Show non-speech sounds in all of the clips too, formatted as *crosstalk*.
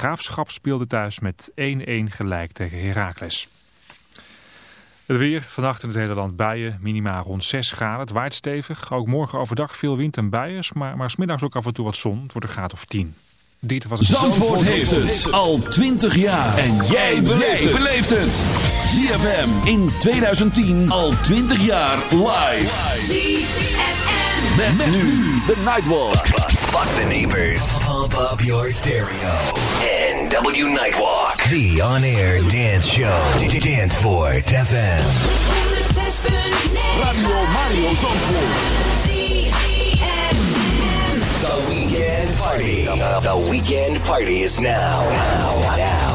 Graafschap speelde thuis met 1-1 gelijk tegen Heracles. Het weer, vannacht in het hele land buien, minima rond 6 graden. Het waait stevig, ook morgen overdag veel wind en buien, maar, maar smiddags ook af en toe wat zon. Het wordt een graad of 10. Dit was het Zandvoort, heeft het al 20 jaar. En jij beleeft het. ZFM in 2010 al 20 jaar live. ZFM. Met, nu de Nightwalk. Fuck the neighbors. Pump up your stereo. NW Nightwalk. The on-air dance show. Danceport FM. Radio Mario Zandvoort. The weekend party. The, the weekend party is now, now, now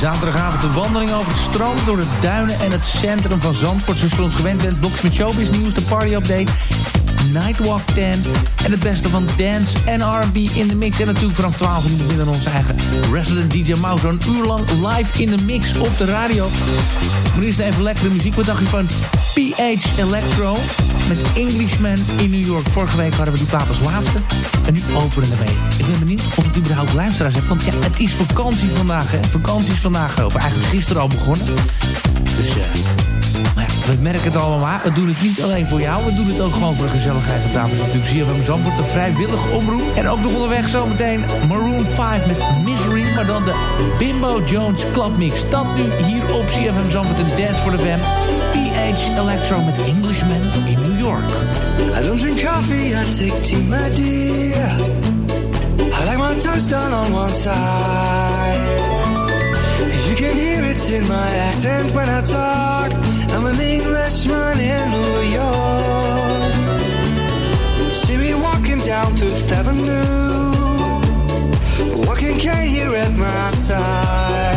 Zaterdagavond de wandeling over het strand, door de duinen en het centrum van Zandvoort. Zoals je ons gewend bent, blokjes met showbiz nieuws, de party update, Nightwalk 10 en het beste van dance en R&B in de mix. En natuurlijk vanaf 12 uur beginnen onze eigen resident DJ Mouse een uur lang live in de mix op de radio. Maar eerst even lekkere muziek. Wat dacht je van PH Electro met Englishman in New York? Vorige week hadden we die plaat als laatste. En nu openen we mee. Ik ben benieuwd of ik überhaupt luisteraars heb. Want ja, het is vakantie vandaag. Vakantie is vandaag, of eigenlijk gisteren al begonnen. Dus uh, maar ja, we merken het allemaal. We doen het niet alleen voor jou. We doen het ook gewoon voor de gezelligheid. Is het natuurlijk ZFM Zandvoort de vrijwillige omroep. En ook nog onderweg zometeen Maroon 5 met Misery. Maar dan de Bimbo Jones Clubmix. Dat nu hier op ZFM Zandvoort een dance for the fam. PH Electro met Englishman in New York. I don't drink coffee, I take tea, my dear. I like my toast done on one side. You can hear it in my accent when I talk. I'm an Englishman in New York. See me walking down Fifth Avenue. Walking cane here at my side.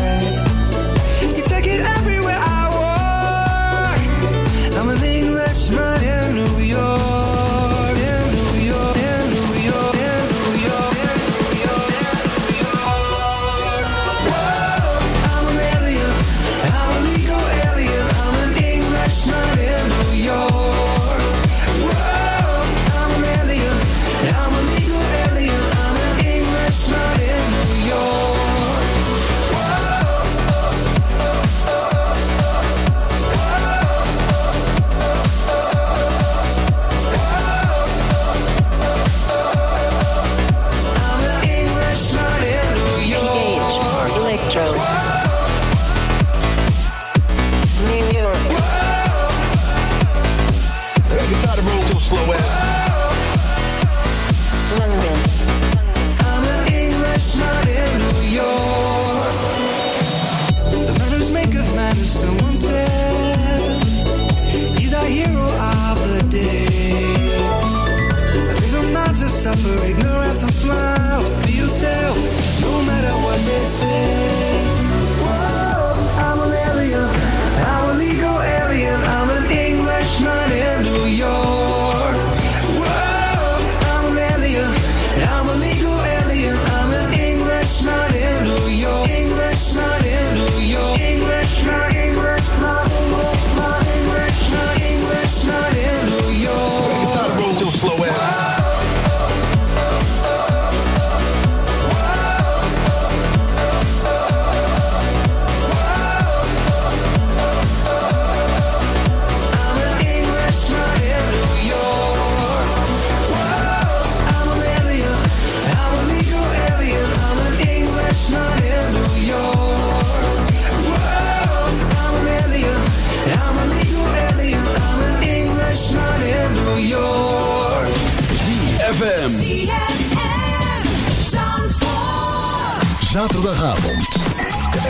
Zaterdagavond.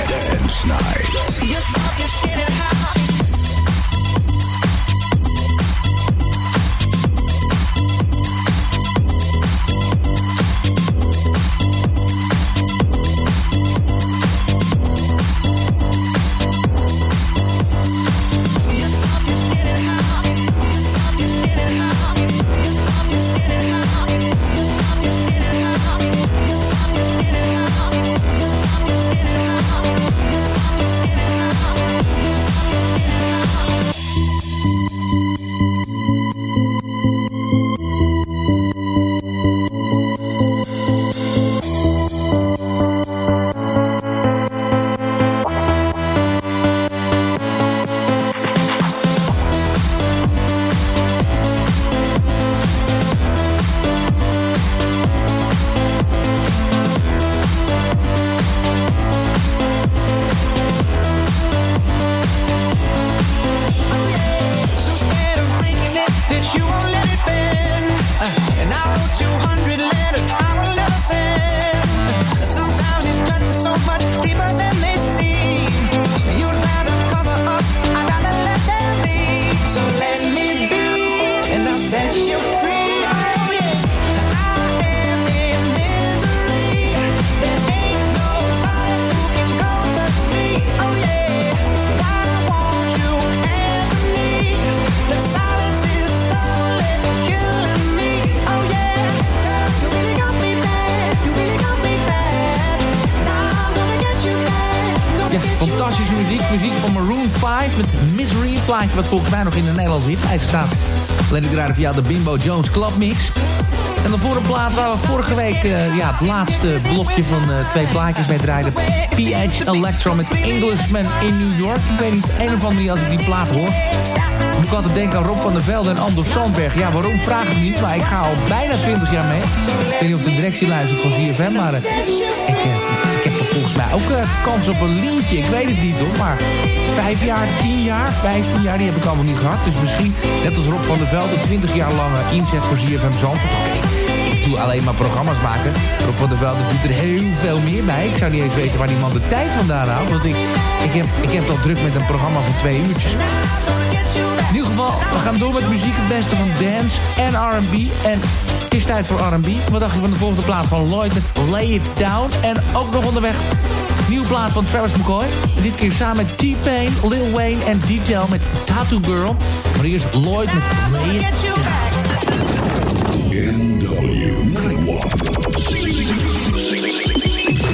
Dance Night. Hitlijst staat. Alleen ik draaide via de Bimbo Jones Club Mix. En dan voor een plaat waar we vorige week eh, ja, het laatste blokje van eh, twee plaatjes mee draaiden. PH Electro met Englishman in New York. Ik weet niet, een of andere als ik die plaat hoor. Moet ik altijd denken aan Rob van der Velde en Anders Sandberg. Ja, waarom vraag ik niet, maar ik ga al bijna 20 jaar mee. Ik weet niet of de directie luistert van ZFM, maar eh, ik, volgens mij ook eh, kans op een lintje. Ik weet het niet hoor, maar vijf jaar, tien jaar, vijftien jaar, die heb ik allemaal niet gehad. Dus misschien, net als Rob van der Velde, 20 jaar lange inzet voor ZFM Zandvoort. Ik doe alleen maar programma's maken. Rob van der Velde doet er heel veel meer bij. Ik zou niet eens weten waar die man de tijd vandaan haalt. Want ik, ik, heb, ik heb al druk met een programma van twee uurtjes. In ieder geval, we gaan door met muziek. Het beste van dance en R&B. En het is tijd voor R&B. Wat dacht je van de volgende plaat van Lloyd met Lay It Down? En ook nog onderweg nieuwe plaat van Travis McCoy. Dit keer samen met T-Pain, Lil Wayne en Detail met Tattoo Girl. Maar eerst Lloyd met Lay It Down. NW Nightwalk.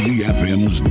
CFM's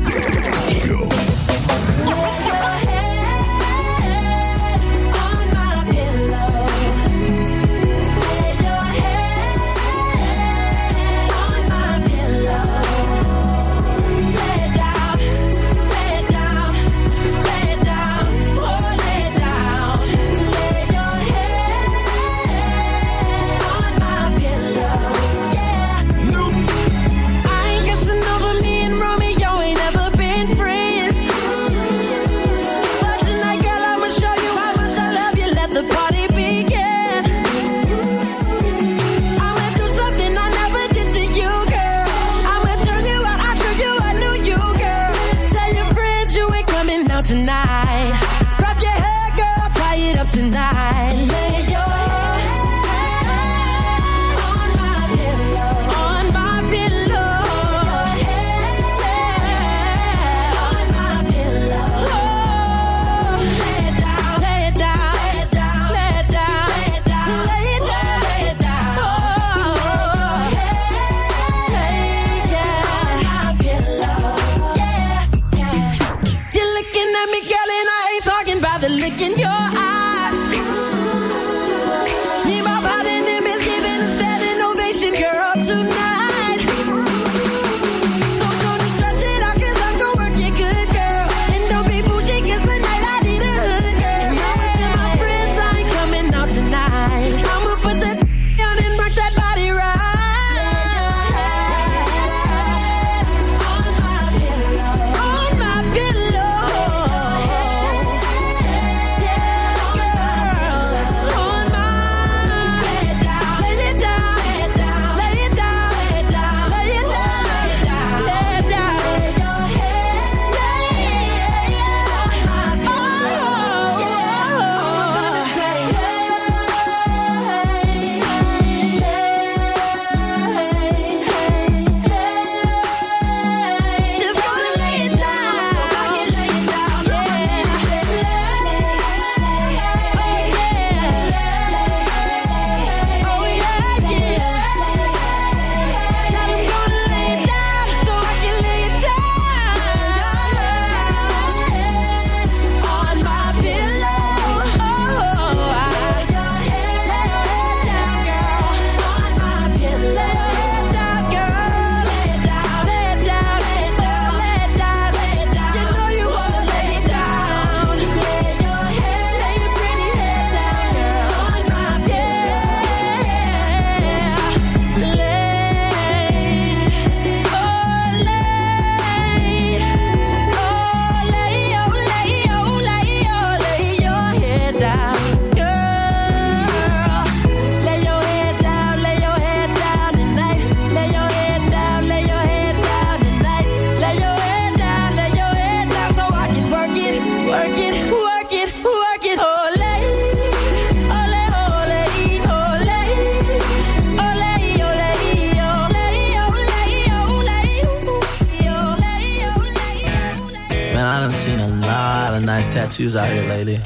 tattoos out here lately.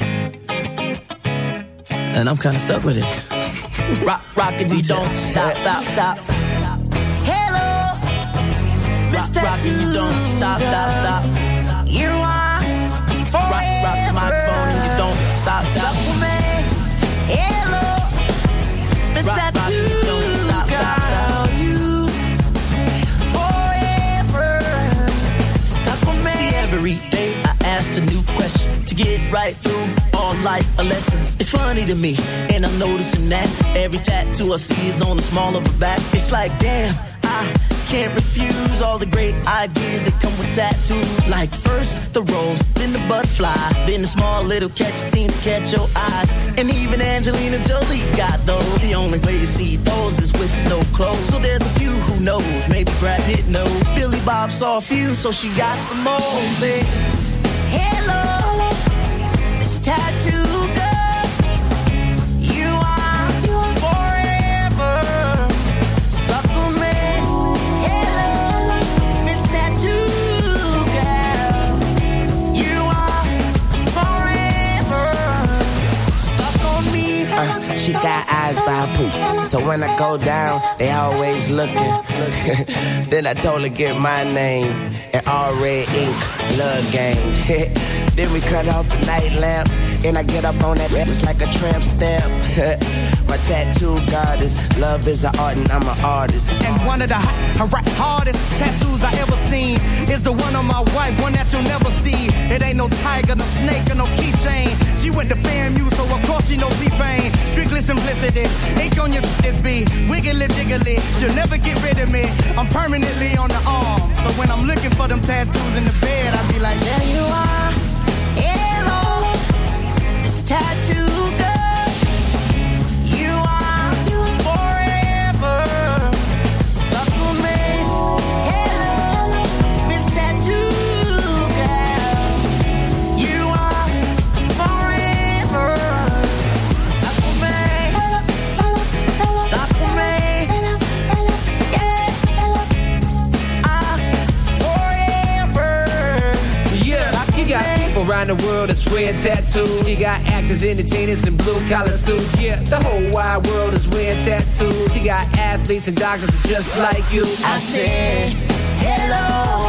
And I'm kind of stuck with it. *laughs* Rock, rockin', you don't stop, stop, stop. Hello, Rock, rockin', you don't stop, stop, stop. You are. Rock, rock the microphone and you don't stop, stop. Hello, Miss rock, Tattoo. Rock, you don't stop, stop, stop. You forever stuck with me. See, every asked a new question to get right through all life lessons. It's funny to me, and I'm noticing that every tattoo I see is on the small of her back. It's like, damn, I can't refuse all the great ideas that come with tattoos. Like first the rose, then the butterfly, then the small little catch thing to catch your eyes. And even Angelina Jolie got those. The only way you see those is with no clothes. So there's a few who knows, maybe Brad Pitt knows. Billy Bob saw a few, so she got some more. Hello, this tattoo girl. She got eyes by poop. So when I go down, they always looking. *laughs* then I told her get my name and all red ink, blood game. *laughs* then we cut off the night lamp. And I get up on that, it's like a tramp stamp. *laughs* my tattoo goddess, love is an art and I'm an artist. And one of the hot, hardest tattoos I ever seen is the one on my wife, one that you'll never see. It ain't no tiger, no snake, or no keychain. She went to FAMU, so of course she knows pain. Strictly simplicity, ink on your this be wiggly jiggly. She'll never get rid of me. I'm permanently on the arm. So when I'm looking for them tattoos in the bed, I be like, There you are, around the world that's wearing tattoos. You got actors, entertainers, and blue collar suits. Yeah, the whole wide world is wearing tattoos. You got athletes and doctors just like you. I said, hello,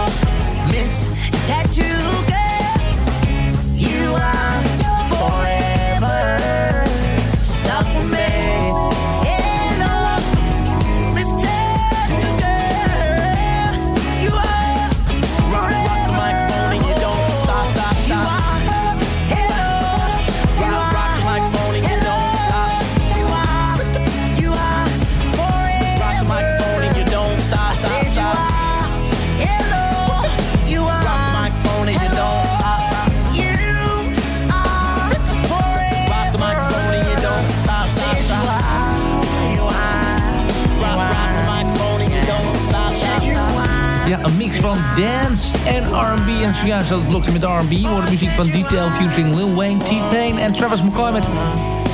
van dance en R&B. En zojuist dat blokje met R&B. Wordt muziek van Detail featuring Lil Wayne, T-Pain en Travis McCoy met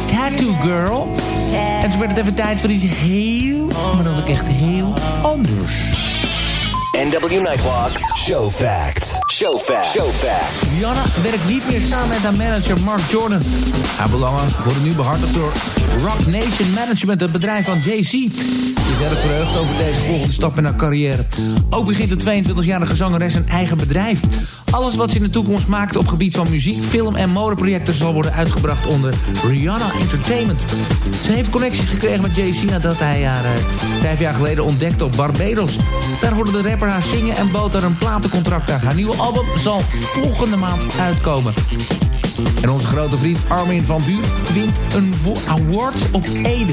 Tattoo Girl. En zo werd het even tijd voor iets heel, maar dan ook echt heel anders. NW Nightwalks. Show facts. Show facts. Show facts. Rihanna werkt niet meer samen met haar manager Mark Jordan. Haar belangen worden nu behartigd door Rock Nation Management, het bedrijf van Jay-Z. Ze is erg verheugd over deze volgende stap in haar carrière. Ook begint de 22-jarige zangeres een eigen bedrijf. Alles wat ze in de toekomst maakt op gebied van muziek, film en modeprojecten... zal worden uitgebracht onder Rihanna Entertainment. Ze heeft connecties gekregen met Jay-Z nadat hij haar eh, vijf jaar geleden ontdekte op Barbados. Daar hoorde de rapper haar zingen en bood haar een platencontract aan. Haar nieuwe album zal volgende maand uitkomen. En onze grote vriend Armin van Buur wint een award op Ede.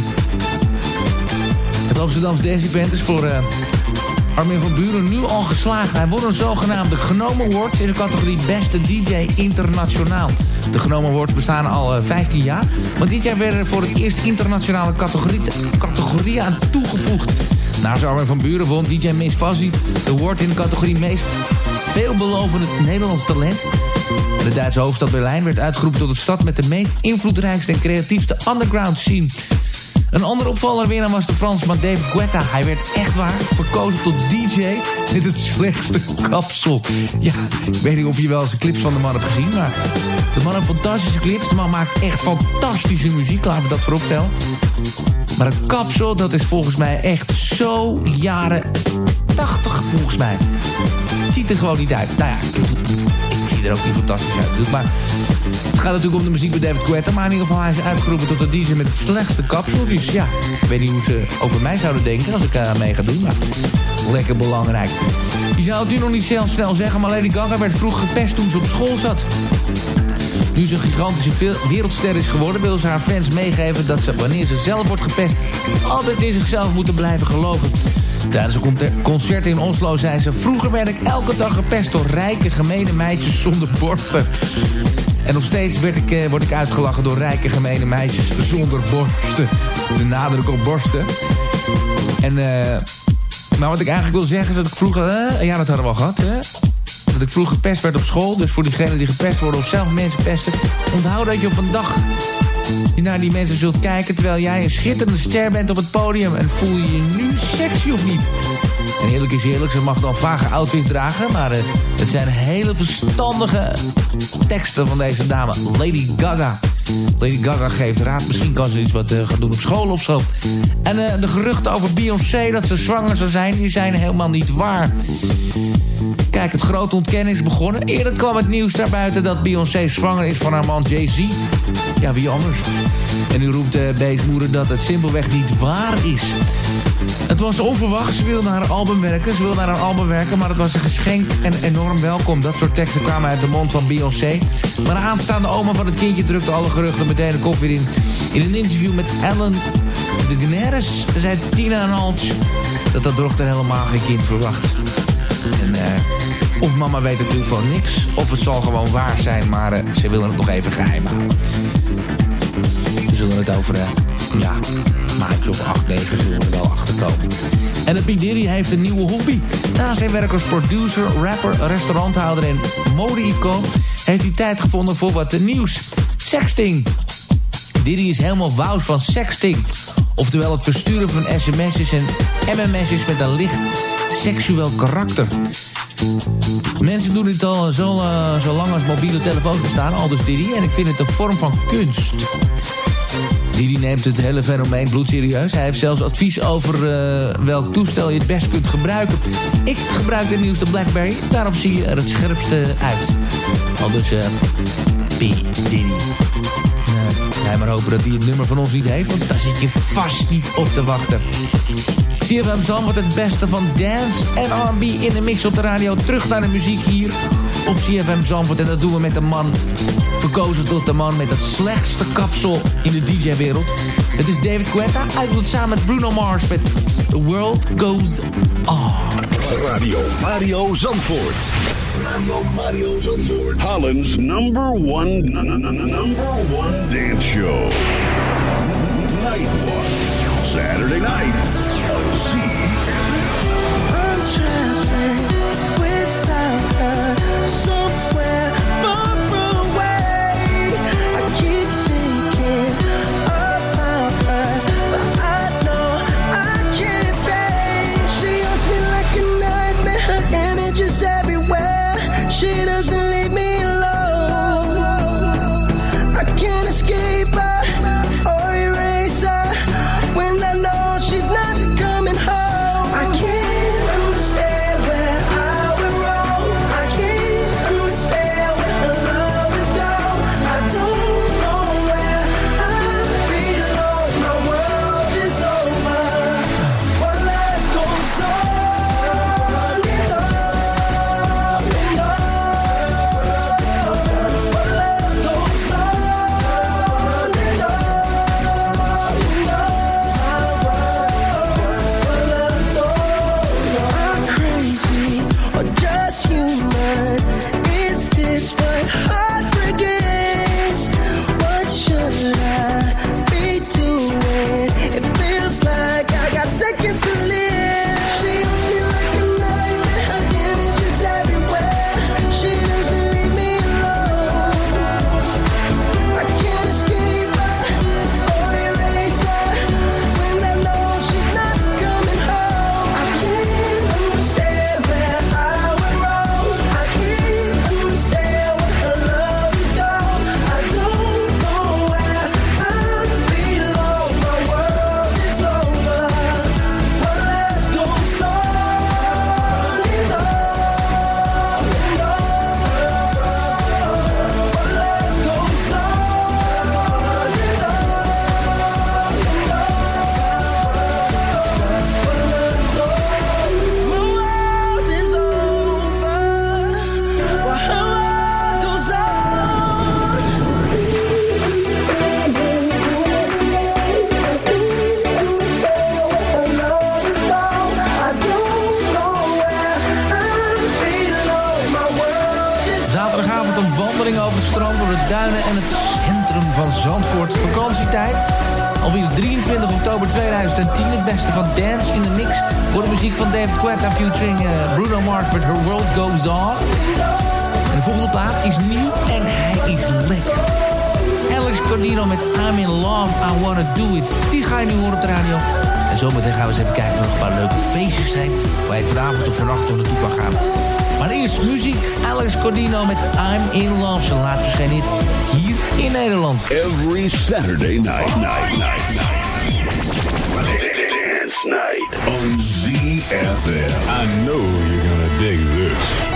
Het Amsterdamse Dance Event is voor eh, Armin van Buren nu al geslagen. Hij won een zogenaamde Genomen Awards in de categorie Beste DJ Internationaal. De Genomen Awards bestaan al eh, 15 jaar. Maar dit jaar werden er voor het eerst internationale categorie, categorieën aan toegevoegd. Naast Armin van Buren won DJ Mees Fazzi de award in de categorie Meest veelbelovend Nederlands talent. En de Duitse hoofdstad Berlijn werd uitgeroepen tot de stad met de meest invloedrijkste en creatiefste underground scene. Een andere opvaller winnaar was de Fransman David Guetta. Hij werd echt waar verkozen tot DJ met het slechtste kapsel. Ja, ik weet niet of je wel eens clips van de man hebt gezien, maar de man heeft fantastische clips. De man maakt echt fantastische muziek, laten we dat vooropstellen. Maar het kapsel, dat is volgens mij echt zo jaren 80 volgens mij. Ziet er gewoon niet uit. Nou ja, ik, zie er ook niet fantastisch uit. Dus maar het gaat natuurlijk om de muziek bij David Guetta. Maar in ieder geval, hij is uitgeroepen tot de DJ met het slechtste kapsel. Dus ja, ik weet niet hoe ze over mij zouden denken als ik uh, mee ga doen. Maar lekker belangrijk. Je zou het nu nog niet zelf snel zeggen, maar Lady Gaga werd vroeg gepest toen ze op school zat. Nu ze een gigantische wereldster is geworden... wil ze haar fans meegeven dat ze, wanneer ze zelf wordt gepest... altijd in zichzelf moeten blijven geloven. Tijdens een concert in Oslo zei ze... Vroeger werd ik elke dag gepest door rijke, gemene meisjes zonder borsten. En nog steeds werd ik, eh, word ik uitgelachen door rijke, gemene meisjes zonder borsten. De nadruk op borsten. En... eh. maar wat ik eigenlijk wil zeggen is dat ik vroeger... Uh, ja, dat hadden we al gehad, hè? Dat ik vroeger gepest werd op school. Dus voor diegenen die gepest worden of zelf mensen pesten... onthoud dat je op een dag je naar die mensen zult kijken... terwijl jij een schitterende ster bent op het podium... en voel je je nu sexy of niet? En eerlijk is eerlijk, ze mag dan vage outfits dragen... maar uh, het zijn hele verstandige teksten van deze dame, Lady Gaga... Lady Gaga geeft raad. Misschien kan ze iets wat uh, gaan doen op school of zo. En uh, de geruchten over Beyoncé dat ze zwanger zou zijn... die zijn helemaal niet waar. Kijk, het grote ontkenning is begonnen. Eerder kwam het nieuws naar buiten dat Beyoncé zwanger is van haar man Jay-Z. Ja, wie anders? En nu roept de beestmoeder dat het simpelweg niet waar is. Het was onverwacht. Ze wilde haar album werken. Ze wilde haar album werken, maar het was een geschenk en enorm welkom. Dat soort teksten kwamen uit de mond van Beyoncé. Maar de aanstaande oma van het kindje drukte alle geruchten meteen de kop weer in. In een interview met Ellen DeGeneres zei Tina en Alts dat dat dochter helemaal geen kind verwacht. En eh... Of mama weet natuurlijk van niks. Of het zal gewoon waar zijn, maar uh, ze willen het nog even geheim houden. We zullen het over, uh, ja, maandje of 8, 9 zullen we er wel achterkomen. En de P. Diddy heeft een nieuwe hobby. Na zijn werk als producer, rapper, restauranthouder en mode-icoon... heeft hij tijd gevonden voor wat nieuws. Sexting. Diddy is helemaal wous van sexting. Oftewel het versturen van sms'jes en mms'jes met een licht seksueel karakter. Mensen doen dit al zo, uh, zo lang als mobiele telefoons bestaan, al dus Diddy. En ik vind het een vorm van kunst. Diddy neemt het hele fenomeen bloedserieus. Hij heeft zelfs advies over uh, welk toestel je het best kunt gebruiken. Ik gebruik de nieuwste Blackberry. Daarop zie je er het scherpste uit. Al dus uh, P. Maar hopen dat hij het nummer van ons niet heeft, want daar zit je vast niet op te wachten. CFM Zandvoort het beste van dance en R&B in de mix op de radio. Terug naar de muziek hier op CFM Zandvoort. En dat doen we met de man, verkozen tot de man met het slechtste kapsel in de DJ-wereld. Het is David Guetta. Hij doet het samen met Bruno Mars met The World Goes On. Radio Mario Zandvoort. Radio Mario Zandvoort. Holland's number one, number one dance show. Nightwalk. Saturday night. Cordino met I'm In Love. Zijn laatste verscheen hier in Nederland. Every Saturday night, night, night, night. Dance night on ZFM. I know you're gonna dig this.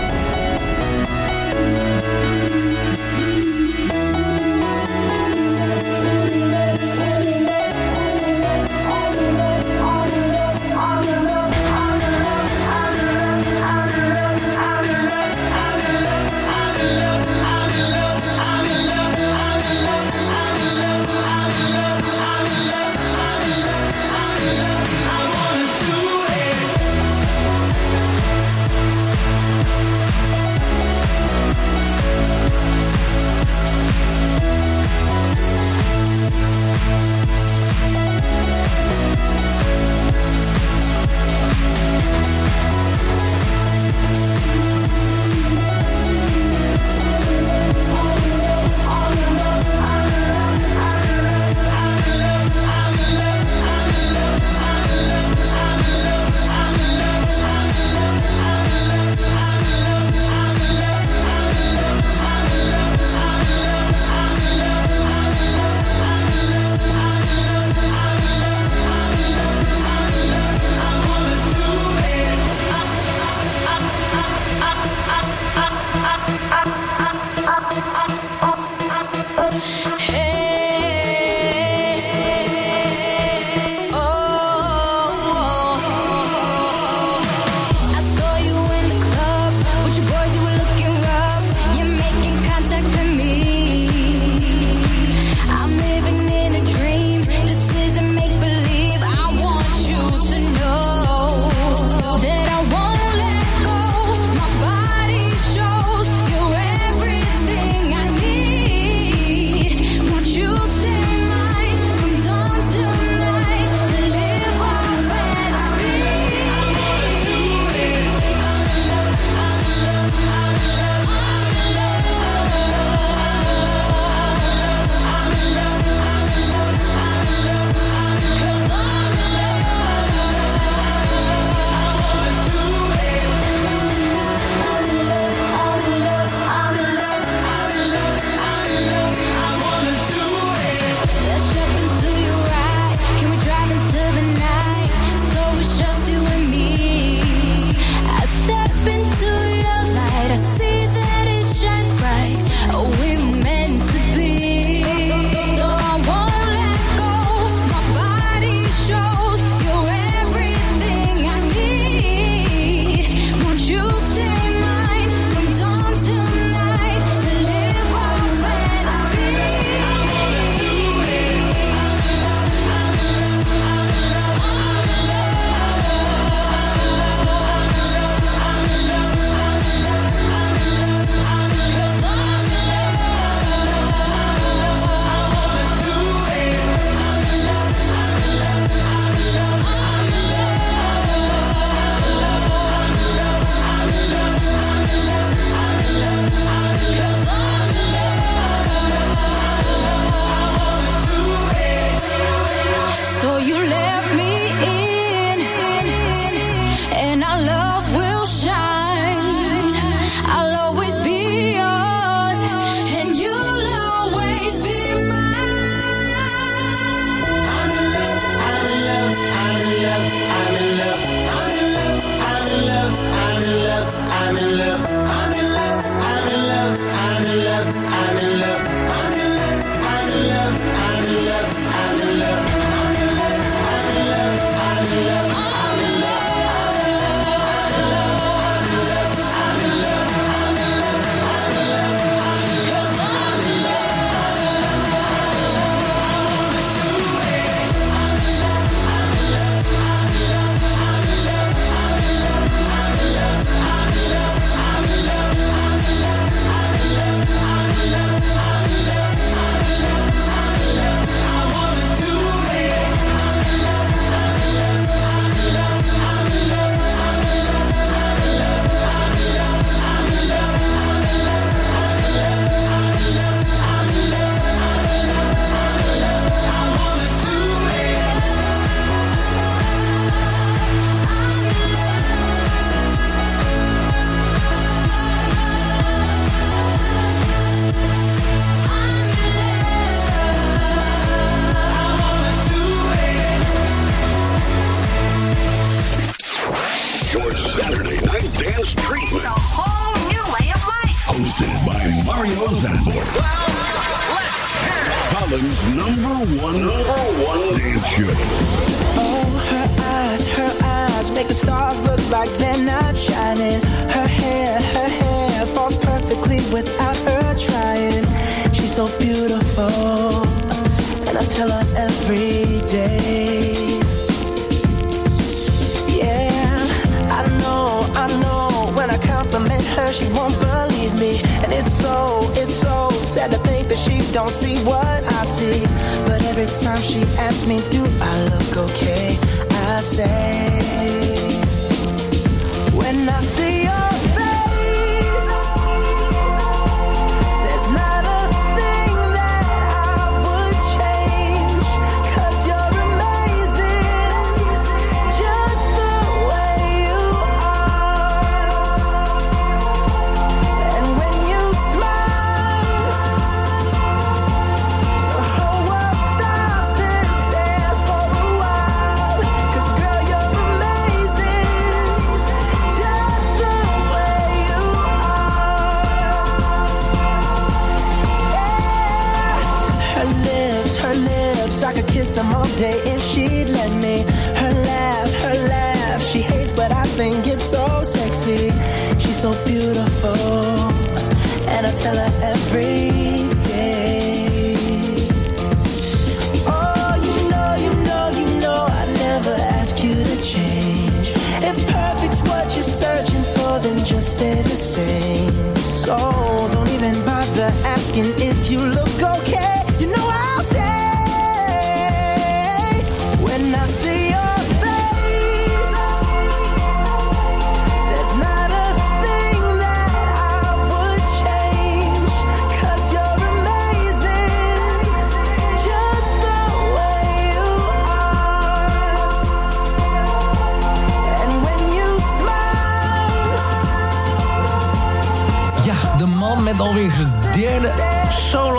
Don't see what I see. But every time she asks me, Do I look okay? I say,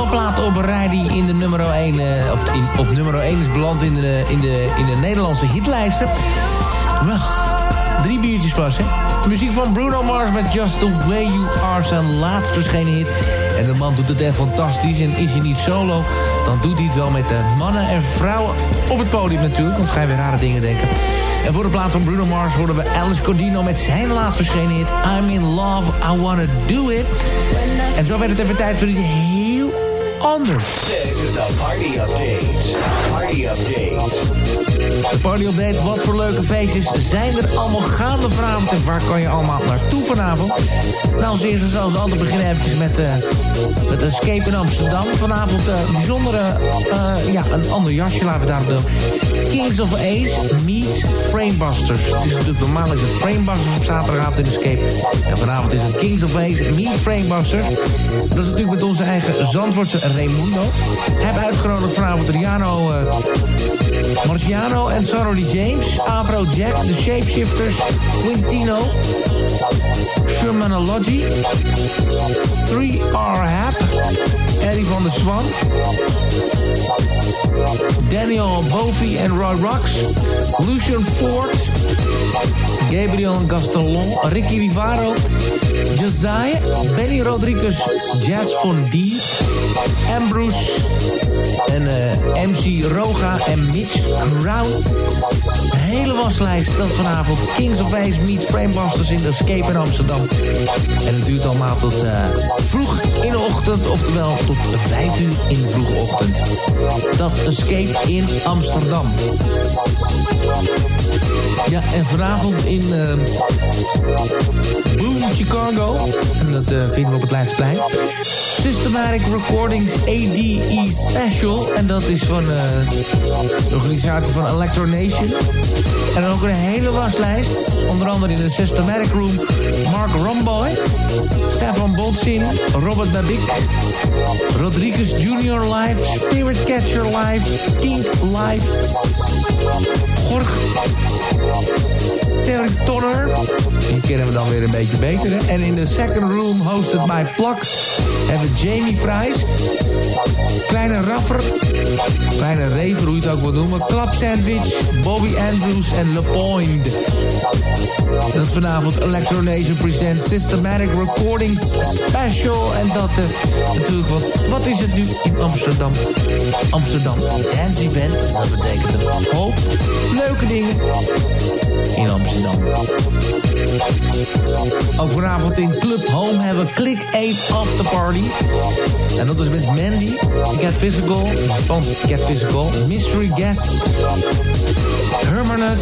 soloplaat op een rij... die in de nummer 1, eh, of in, op nummer 1 is beland in de, in de, in de Nederlandse hitlijsten. Wel, drie biertjes pas, hè. Muziek van Bruno Mars met Just The Way You Are, zijn laatst verschenen hit. En de man doet het echt fantastisch. En is hij niet solo, dan doet hij het wel met de mannen en vrouwen op het podium natuurlijk. Want ga je weer rare dingen denken. En voor de plaat van Bruno Mars hoorden we Alice Cordino met zijn laatst verschenen hit... I'm In Love, I Wanna Do It. En zo werd het even tijd voor heel anders. This is the party update. Party update. De party update, wat voor leuke feestjes zijn er allemaal gaande vanavond... en waar kan je allemaal naartoe vanavond? Nou, als eerste zoals altijd beginnen eventjes met, eh met Escape in Amsterdam. Vanavond eh, een bijzondere, eh, ja, een ander jasje, laten we daarop doen. Kings of Ace meets Framebusters. Het is natuurlijk normaal is het Framebusters op zaterdagavond in Escape. En vanavond is het Kings of Ace meets Framebusters. Dat is natuurlijk met onze eigen Zandvoortse Raimundo. Hebben uitgenodigd vanavond Riano... eh Marciano en Sorry James, Afro Jack, The Shapeshifters, Quintino, Shermanology, 3R Hap, Eddie van der Swan, Daniel Bovi en Roy Rocks, Lucian Ford, Gabriel Gastelon, Ricky Rivaro, Josiah, Benny Rodriguez, Jazz von D, Ambrose en eh, MC Roga en Mitch Crown. Een hele waslijst dat vanavond Kings of Ace meet Framebusters in de Escape in Amsterdam. En het duurt allemaal tot eh, vroeg in de ochtend, oftewel tot 5 uur in de vroege ochtend. Dat Escape in Amsterdam. Ja, en vanavond in uh, Boom, Chicago. En dat uh, vinden we op het Leidsplein. Systematic Recordings ADE Special. En dat is van uh, de organisatie van Electro Nation. En dan ook een hele waslijst. Onder andere in de Systematic Room Mark Romboy, Stefan Boltzin, Robert Babik, Rodriguez Jr. Live, Spirit Catcher Live, Tink Live, Jorge Terry Tonner. Die kennen we dan weer een beetje beter. En in de second room hosted by Plak hebben Jamie Fries. Kleine Raffer. Kleine Rever, hoe je het ook wil noemen. Club Sandwich, Bobby Andrews en Le Point. Dat vanavond Electronation presents Systematic Recordings Special. En dat uh, natuurlijk, wat, wat is het nu in Amsterdam? Amsterdam Dance Event. Dat betekent een hoop leuke dingen in Amsterdam. Ook vanavond in Club Home hebben we Click 8 After Party. En dat is met Mandy, Get Physical, van Get Physical, Mystery Guest, Hermanus,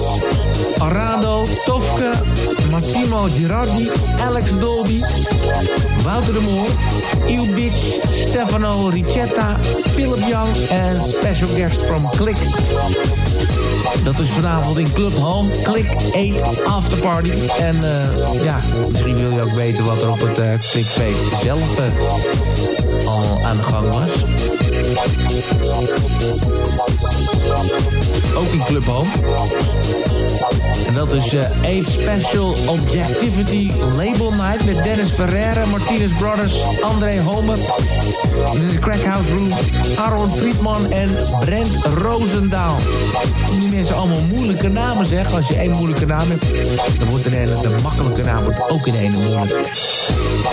Arado, Tofke, Massimo Girardi, Alex Dolby, Wouter de Moor, Il Bitch, Stefano Ricetta, Philip Young en special guest from Click. Dat is vanavond in Club Home. Click 8 After Party. En uh, ja, misschien wil je ook weten wat er op het uh, Clickfeest zelf uh, al aan de gang was. Ook in Club Home. En dat is uh, 8 Special Objectivity Label Night met Dennis Ferreira, Martinez Brothers, André Homer. In de Crackhouse Room, Aaron Friedman en Brent Roosendaal. Die mensen allemaal moeilijke namen zeggen. Als je één moeilijke naam hebt, dan wordt een hele de makkelijke naam ook in een moeilijk.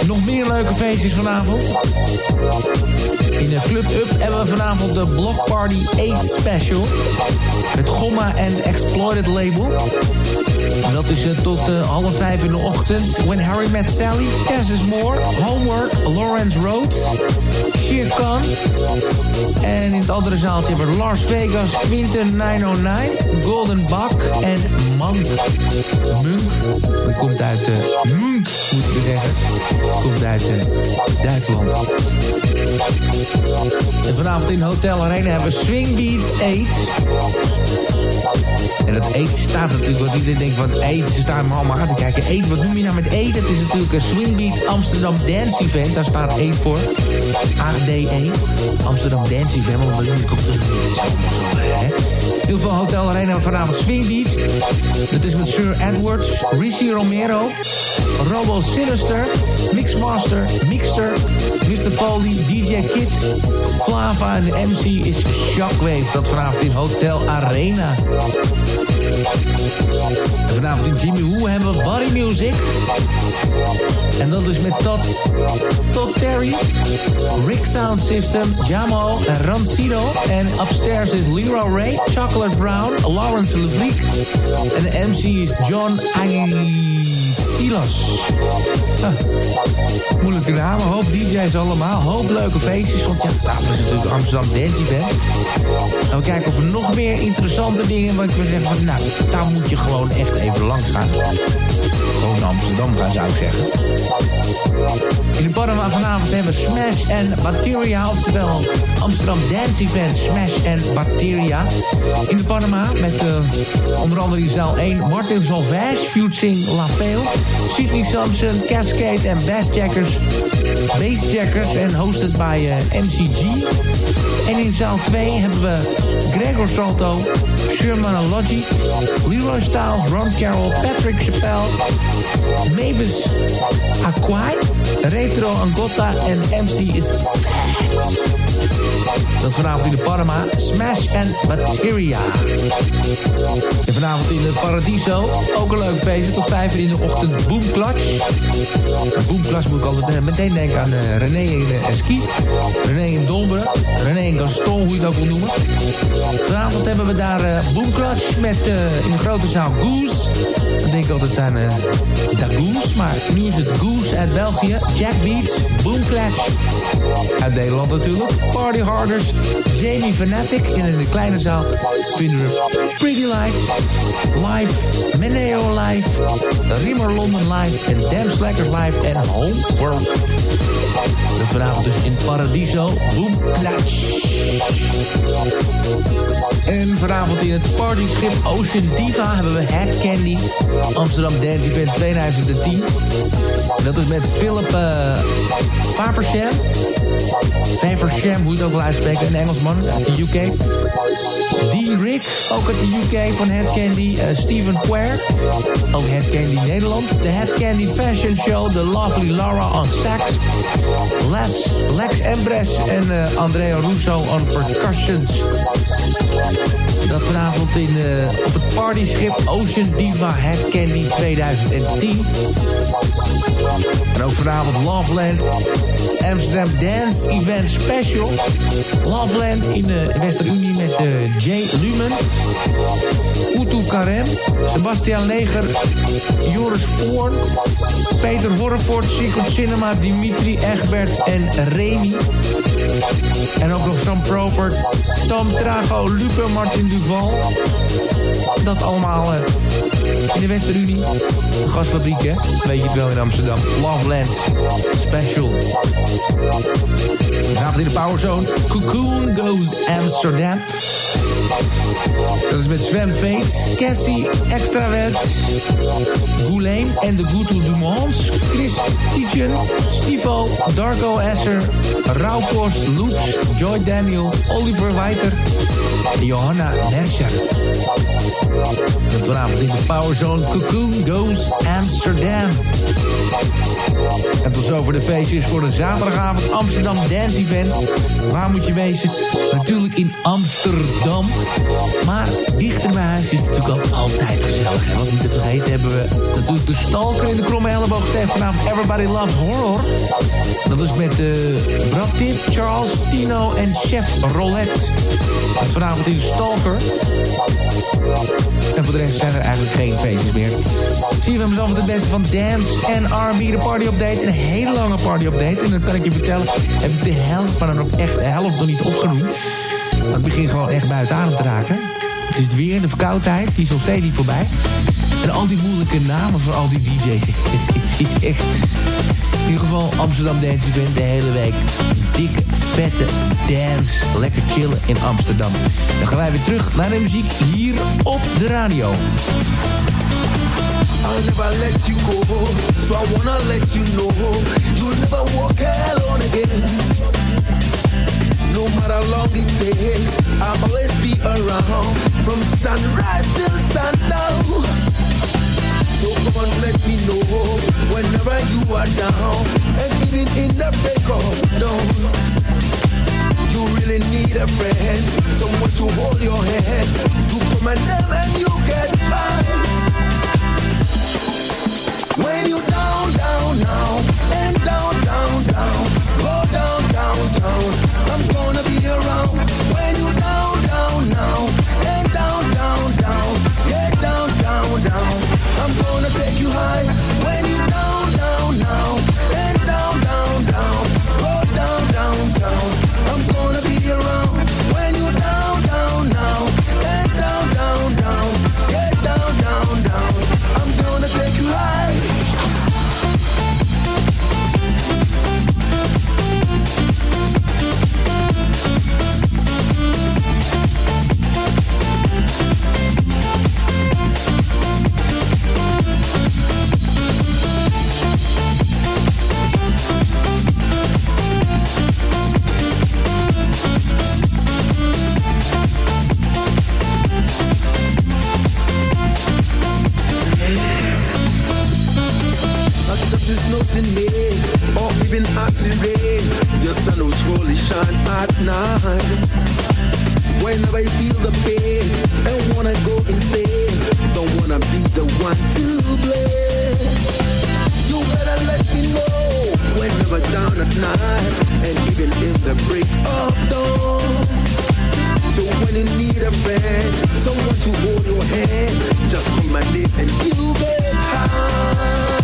Nog meer leuke feestjes vanavond. In de Club Up hebben we vanavond de Block Party 8 Special. Met Gomma en Exploited Label. Dat is uh, tot uh, half vijf in de ochtend. When Harry Met Sally, Tess is More, Homework, Lawrence Rhodes, Sheer Khan. En in het andere zaaltje hebben we Las Vegas, Quinten 909, Golden Buck en Monk. Munk. Die komt uit uh, Munk, moet ik zeggen. Komt uit Duitsland. Vanavond in Hotel Arena hebben we Swing Beats 8. En dat eet staat natuurlijk, wat iedereen denkt van eet, ze staan me allemaal aan te kijken. Eet, wat noem je nou met eten? Het is natuurlijk een Swingbeat Amsterdam Dance Event, daar staat één voor. ADE, Amsterdam Dance Event, want dat ieder geval Hotel Arena vanavond Swingbeat. Dat is met Sir Edwards, Rishi Romero, Robo Sinister, Mixmaster, Mixer, Mr. Foley, DJ Kid, Flava en de MC is Shockwave. Dat vanavond in Hotel Arena. Vanavond in Jimmy Woo hebben we Body Music. En dat is met Todd, Todd Terry, Rick Sound System, Jamo en Rancido. En upstairs is Leroy Ray, Chocolate Brown, Lawrence LeVriek. En de MC is John Moeilijke namen, hoop DJ's allemaal, hoop leuke feestjes. Want ja, dat is natuurlijk Amsterdam Dance Event. En we kijken of er nog meer interessante dingen... wat ik wil zeggen van, nou, daar moet je gewoon echt even langs gaan. Gewoon Amsterdam gaan, zou. In de Panama vanavond hebben we Smash en Bacteria, oftewel Amsterdam Dance Event Smash en Bacteria. In de Panama met uh, onder andere in zaal 1 Martin Salvage, Futsing Lafeo, Sydney Thompson, Cascade en Bassjackers. Bassjackers en hosted by uh, MCG. En in zaal 2 hebben we Gregor Salto, Sherman Logi, Leroy Styles, Ron Carroll, Patrick Chappelle, Mavis Aquai, Retro Angotta en MC is Vanavond in de Panama, Smash and Materia. Vanavond in de Paradiso, ook een leuk feestje, tot 5 uur in de ochtend, Boom Clutch. Boom Clutch moet ik altijd meteen denken aan uh, René en uh, Ski, René en Dolberen, René en Gaston, hoe je het ook wil noemen. Vanavond hebben we daar uh, met in de grote zaal Goose. Dan denk ik altijd aan Goose, maar nu is het Goose uit België. Jack Beats, Boom Clutch. Uit Nederland natuurlijk. Party Harders, Jamie Fanatic. En in de kleine zaal vinden we Pretty Lights, Live, Meneo Live, Rimmer London Live en Damn Slackers Live en Home World. Vanavond dus in Paradiso, Boom Clutch. En vanavond in het partyschip Ocean Diva hebben we Head Candy. Amsterdam Dance Event 2010. En dat is met Philip uh. Faversham, hoe je het ook wil uitspreken. Een Engelsman uit de UK. Dean Riggs, ook uit de UK van Head Candy. Uh, Steven Quare, ook Head Candy Nederland. De Head Candy Fashion Show, The Lovely Laura on sax. Lex Embres en uh, Andrea Russo on percussions. Dat vanavond in, uh, op het partyschip Ocean Diva Head Candy 2010. En ook vanavond Loveland Amsterdam Dance Event Special. Loveland in de Wester-Unie met uh, Jay Lumen. Utu Karem. Sebastian Leger. Joris Voorn. Peter Horrefort. Secret Cinema. Dimitri Egbert en Remy. En ook nog Sam Proper. Tom Trago. Lupe Martin Duval. Dat allemaal uh, in de Wester-Unie. Gasfabriek, hè? Weet je het wel in Amsterdam. Loveland Special. Vanavond in de Powerzone. Cocoon Goes Amsterdam. Dat is met Veets, Cassie, Extrawet, Gouleen en de Guto Dumons, Chris Tietjen, Stivo, Darko Esser, Rauwpost, Loops, Joy Daniel, Oliver Weiter en Johanna Merscher. Dat vanavond in de Powerzone Cocoon Goes Amsterdam. En tot zover de feestjes voor de zaterdagavond Amsterdam Dance Event. Waar moet je wezen? Natuurlijk in Amsterdam. Maar dichter bij huis is het natuurlijk ook altijd gezellig. Hè? Want niet te vergeten hebben we natuurlijk de stalker in de kromme elleboog. Vanavond Everybody Loves Horror. Dat is met uh, Brad Pitt, Charles, Tino en Chef Roulette. Vanavond in stalker. En voor de rest zijn er eigenlijk geen feestjes meer. Zie je van mezelf het beste van dance en R&B. Party update. Een hele lange party update. En dan kan ik je vertellen, heb ik de helft, maar dan ook echt de helft nog niet opgenoemd. Want ik begin gewoon echt buiten adem te raken. Het is het weer, de verkoudheid, die is nog steeds niet voorbij. En al die moeilijke namen van al die DJ's. *laughs* Het is echt... In ieder geval Amsterdam Dance Event de hele week. Dik, vette dance. Lekker chillen in Amsterdam. Dan gaan wij weer terug naar de muziek hier op de radio. I'll never let you go, so I wanna let you know you'll never walk alone again. No matter how long it takes, I'll always be around from sunrise till sundown. So come on, let me know whenever you are down and even in the break of dawn. You really need a friend, someone to hold your hand. You put my name and you get mine. When you down, down, down, and down, down, down, go down, downtown. I'm gonna be around. When you down, down, down, and down, down, down, get down, down, down. I'm gonna take you high. Knows in me, or even acid rain. Your sun will surely shine at night. Whenever I feel the pain and wanna go insane, don't wanna be the one to blame. You better let me know whenever down at night and even in the break of dawn. So when you need a friend, someone to hold your hand, just call my name and you'll get high.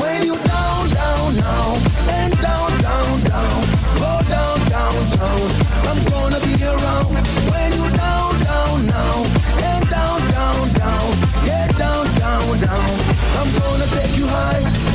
When you down, down, down, and down, down, down, go down, downtown. I'm gonna be around. When you down, down, down, and down, down, down, get down, down, down. I'm gonna take you high.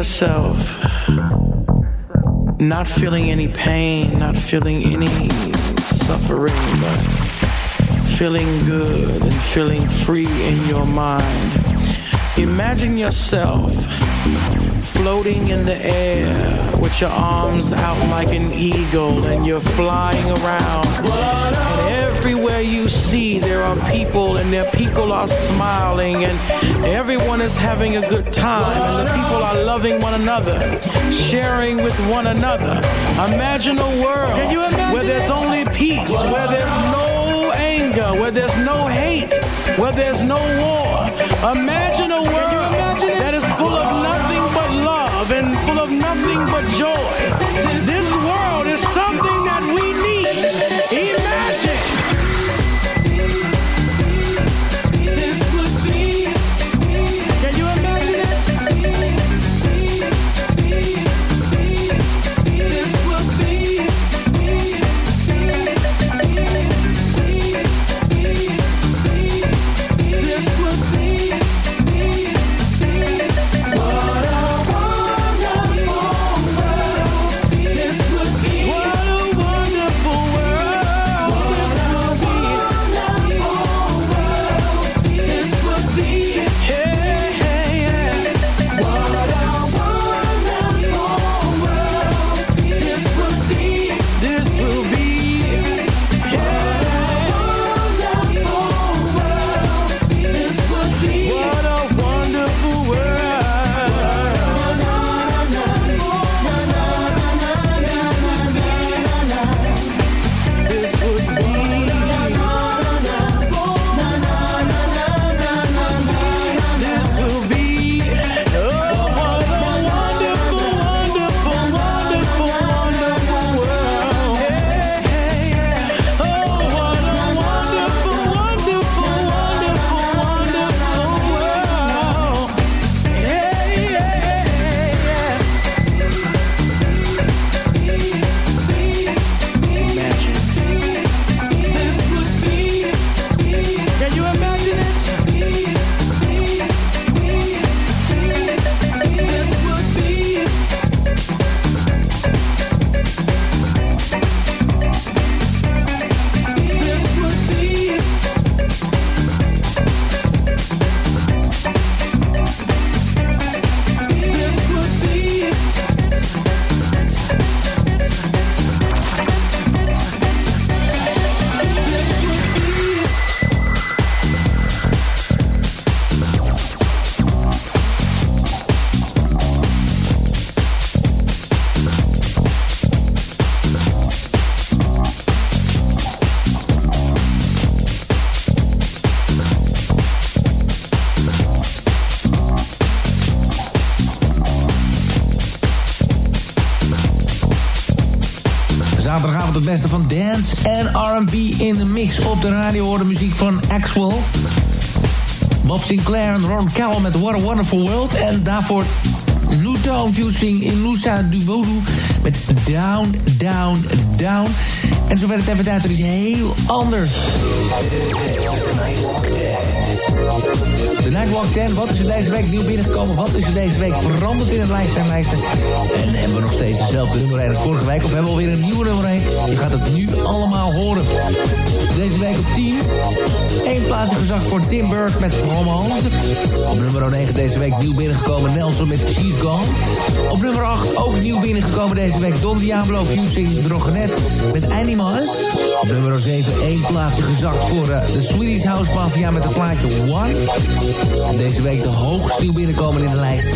Yourself not feeling any pain, not feeling any suffering, but feeling good and feeling free in your mind. Imagine yourself floating in the air with your arms out like an eagle and you're flying around. And everywhere you see, there are people and their people are smiling and everyone is having a good time and the people are loving one another, sharing with one another. Imagine a world where there's only peace, where there's no anger, where there's no hate, where there's no war. Imagine a world that is full of but love R&B in de mix. Op de radio hoorde muziek van Axwell. Bob Sinclair en Ron Cowell met What a Wonderful World. En daarvoor Newtown fusing in Nusa Duvodu met Down, Down, Down. En zo werd het is heel anders. De Nightwalk 10, wat is er deze week nieuw binnengekomen? Wat is er deze week veranderd in het lijst en lijsten? En hebben we nog steeds dezelfde nummer 1 als vorige week? Of hebben we alweer een nieuwe nummer 1? Je gaat het nu allemaal horen. Deze week op 10. Eén plaatsje gezakt voor Tim Burke met Romance. Op nummer 9 deze week nieuw binnengekomen Nelson met She's Gone. Op nummer 8 ook nieuw binnengekomen deze week Don Diablo fusing Drogenet met Animal. Op nummer 7 één plaatsje gezakt voor uh, de Swedish House Mafia met het plaatje One. Deze week de hoogst nieuw binnenkomen in de lijst.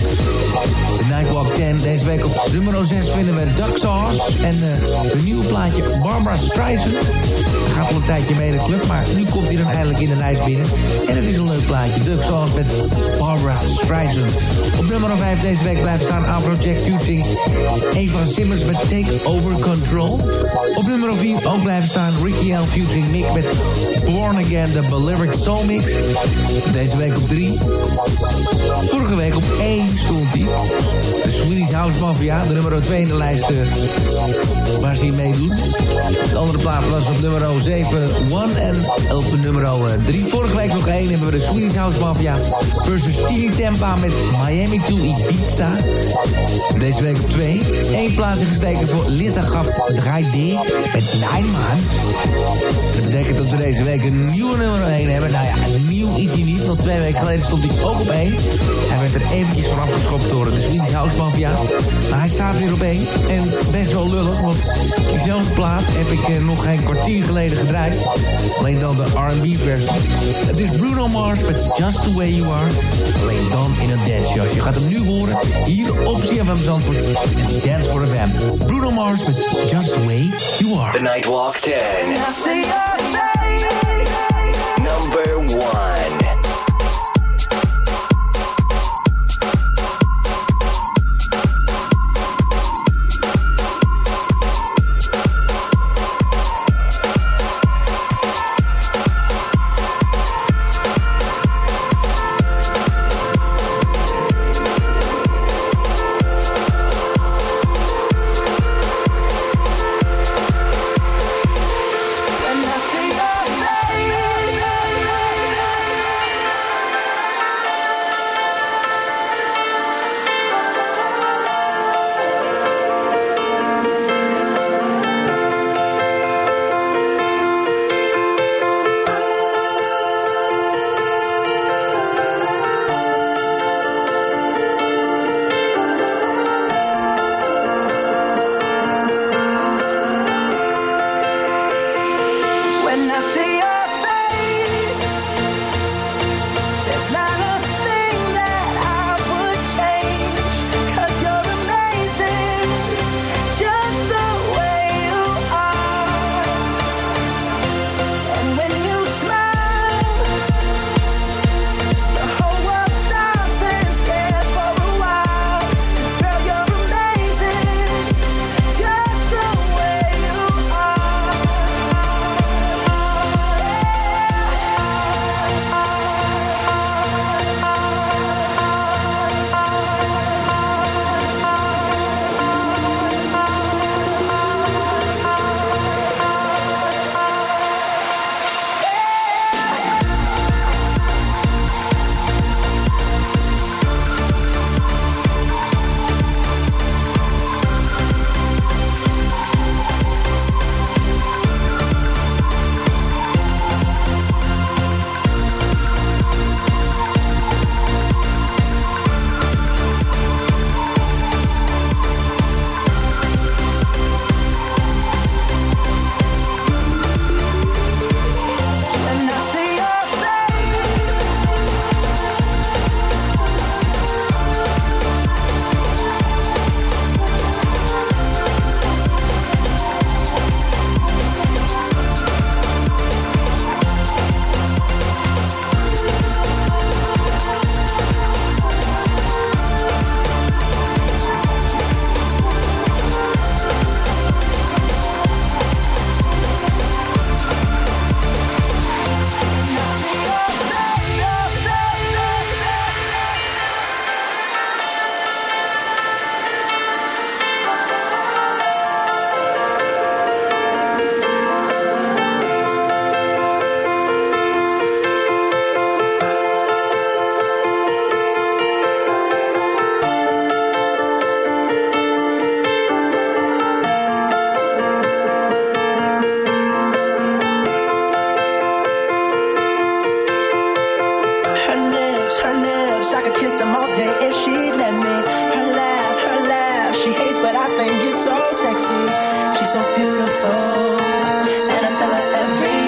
Nightwalk 10. Deze week op nummer 6 vinden we Duck Sauce. En uh, een nieuw plaatje Barbara Streisand. Gaat al een tijdje mee de club, maar nu komt hij dan eindelijk in de lijst binnen. En het is een leuk plaatje. Duck Sauce met Barbara Streisand. Op nummer 5 deze week blijft staan Afrojack Fusing. Eva Simmons met Take Over Control. Op nummer 4 ook blijven staan Ricky L. Fusing Mick met Born Again, de Balearic Soul Mix. Deze week op 3. Vorige week op 1 stond hij. De Swedish House Mafia, de nummer 2 in de lijst uh, waar ze hier meedoen. De andere plaat was op nummer 7 One en op nummer 3. Vorige week nog 1 hebben we de Swedish House Mafia versus Tini Tempa met Miami to Ibiza. Deze week op 2. Eén plaatsje gesteken voor Lisa Gaf 3D met Nine Man. Dat betekent dat we deze week een nieuwe nummer 1 hebben. Nou ja, nieuw is hij niet, want twee weken geleden stond hij ook op 1. Hij werd er eventjes van afgeschopt door de Swedish House Mafia. Maar hij staat weer op 1. En best wel lullig, want diezelfde plaat heb ik eh, nog geen kwartier geleden gedraaid. Alleen dan de R&B versie. Het is Bruno Mars met Just The Way You Are. Alleen dan in een dance show. Je gaat hem nu horen hier op CFM Zandvoort. En Dance for the Fam. Bruno Mars met Just The Way You Are. The Nightwalk 10. Number 1. If me. Her laugh, her laugh, she hates, but I think it's so sexy. She's so beautiful, and I tell her every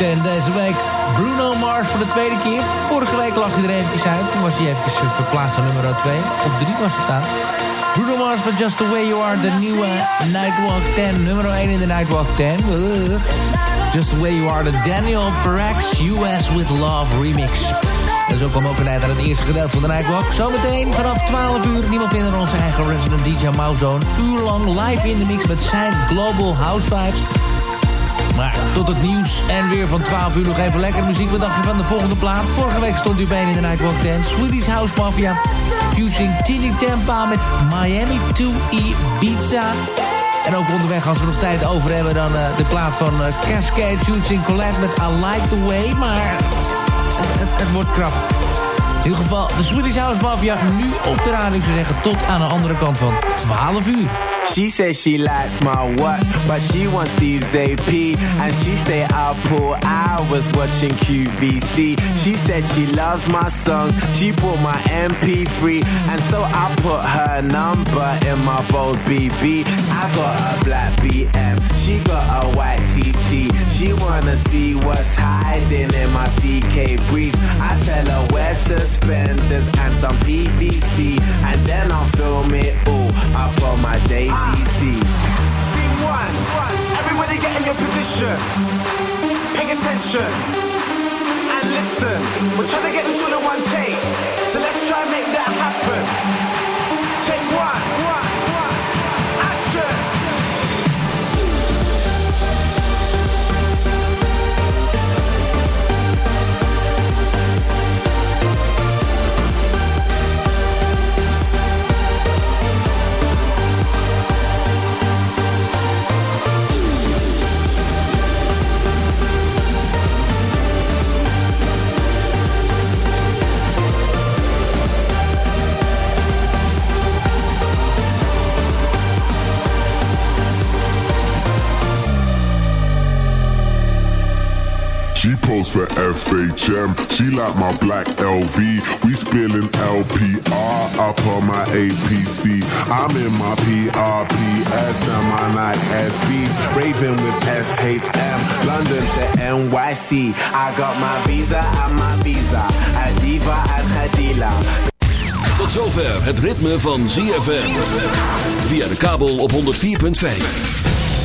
10 deze week. Bruno Mars voor de tweede keer. Vorige week lag hij er eventjes uit. Toen was hij eventjes eh, verplaatst naar nummer 2. Op 3 was het dan. Bruno Mars met Just The Way You Are. De nieuwe Nightwalk 10. Nummer 1 in de Nightwalk 10. Uh. Just The Way You Are. De Daniel Perex US With Love remix. En zo kwam ook een eind aan het eerste gedeelte van de Nightwalk. Zometeen vanaf 12 uur. Niemand minder onze eigen resident DJ Mauzone. Uur lang live in de mix met zijn Global House Vibes. Tot het nieuws en weer van 12 uur nog even lekker muziek. Wat dacht je van de volgende plaat? Vorige week stond u bij in de Nightwalk 10. Swedish House Mafia. Fusing Tini Tempa met Miami to Ibiza. En ook onderweg, als we nog tijd over hebben... dan eh, de plaat van uh, Cascade Fusing Colette met I Like The Way. Maar het, het wordt krap. In ieder geval, de Swedish House Mafia nu op de radio. Zou zeggen, tot aan de andere kant van 12 uur. She says she likes my watch, but she wants Steve's AP. And she stay up all hours watching QVC. She said she loves my songs, she bought my MP3. And so I put her number in my bold BB. I got a black BM, she got a white TT. She wanna see what's hiding in my CK briefs. I tell her wear suspenders and some PVC. And then I'll film it all up on my JVC. Scene one. Everybody get in your position. Pay attention. And listen. We're trying to get this all in one take. So let's try and make that happen. Take one. One. One. She posed for FHM. She like my black LV. We spilling LPR up on my APC. I'm in my PRPS and my Nike SBs. Raving with SHM. London to NYC. I got my visa and my visa. Adiva diva and dealer. Tot zover het ritme van ZFM. Via de kabel op 104.5.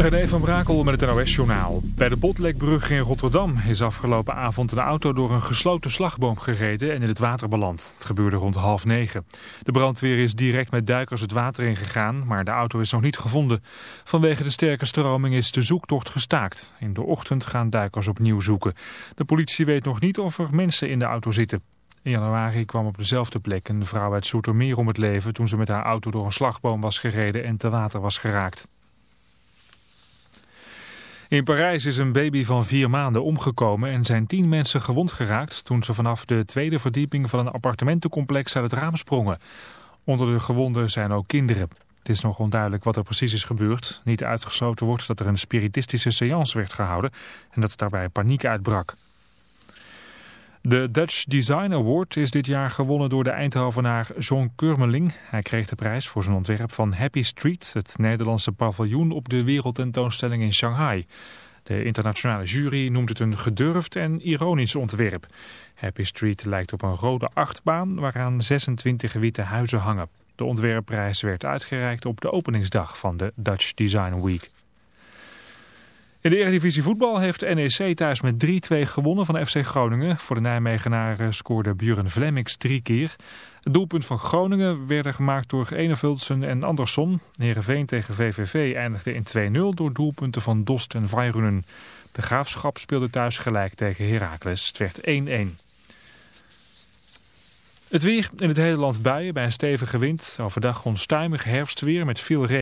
René van Brakel met het NOS-journaal. Bij de Botlekbrug in Rotterdam is afgelopen avond een auto door een gesloten slagboom gereden en in het water beland. Het gebeurde rond half negen. De brandweer is direct met duikers het water ingegaan, maar de auto is nog niet gevonden. Vanwege de sterke stroming is de zoektocht gestaakt. In de ochtend gaan duikers opnieuw zoeken. De politie weet nog niet of er mensen in de auto zitten. In januari kwam op dezelfde plek een vrouw uit Soetermeer om het leven toen ze met haar auto door een slagboom was gereden en te water was geraakt. In Parijs is een baby van vier maanden omgekomen en zijn tien mensen gewond geraakt toen ze vanaf de tweede verdieping van een appartementencomplex uit het raam sprongen. Onder de gewonden zijn ook kinderen. Het is nog onduidelijk wat er precies is gebeurd. Niet uitgesloten wordt dat er een spiritistische seance werd gehouden en dat daarbij paniek uitbrak. De Dutch Design Award is dit jaar gewonnen door de Eindhovenaar John Kurmeling. Hij kreeg de prijs voor zijn ontwerp van Happy Street, het Nederlandse paviljoen op de wereldtentoonstelling in Shanghai. De internationale jury noemt het een gedurfd en ironisch ontwerp. Happy Street lijkt op een rode achtbaan waaraan 26 witte huizen hangen. De ontwerpprijs werd uitgereikt op de openingsdag van de Dutch Design Week. In de Eredivisie voetbal heeft NEC thuis met 3-2 gewonnen van FC Groningen. Voor de Nijmegenaren scoorde Buren Vlemmix drie keer. Het doelpunt van Groningen werd gemaakt door Enevulsen en Andersson. Heerenveen tegen VVV eindigde in 2-0 door doelpunten van Dost en Vajrunen. De Graafschap speelde thuis gelijk tegen Heracles. Het werd 1-1. Het weer in het hele land buien bij een stevige wind. Overdag onstuimig herfstweer met veel regen.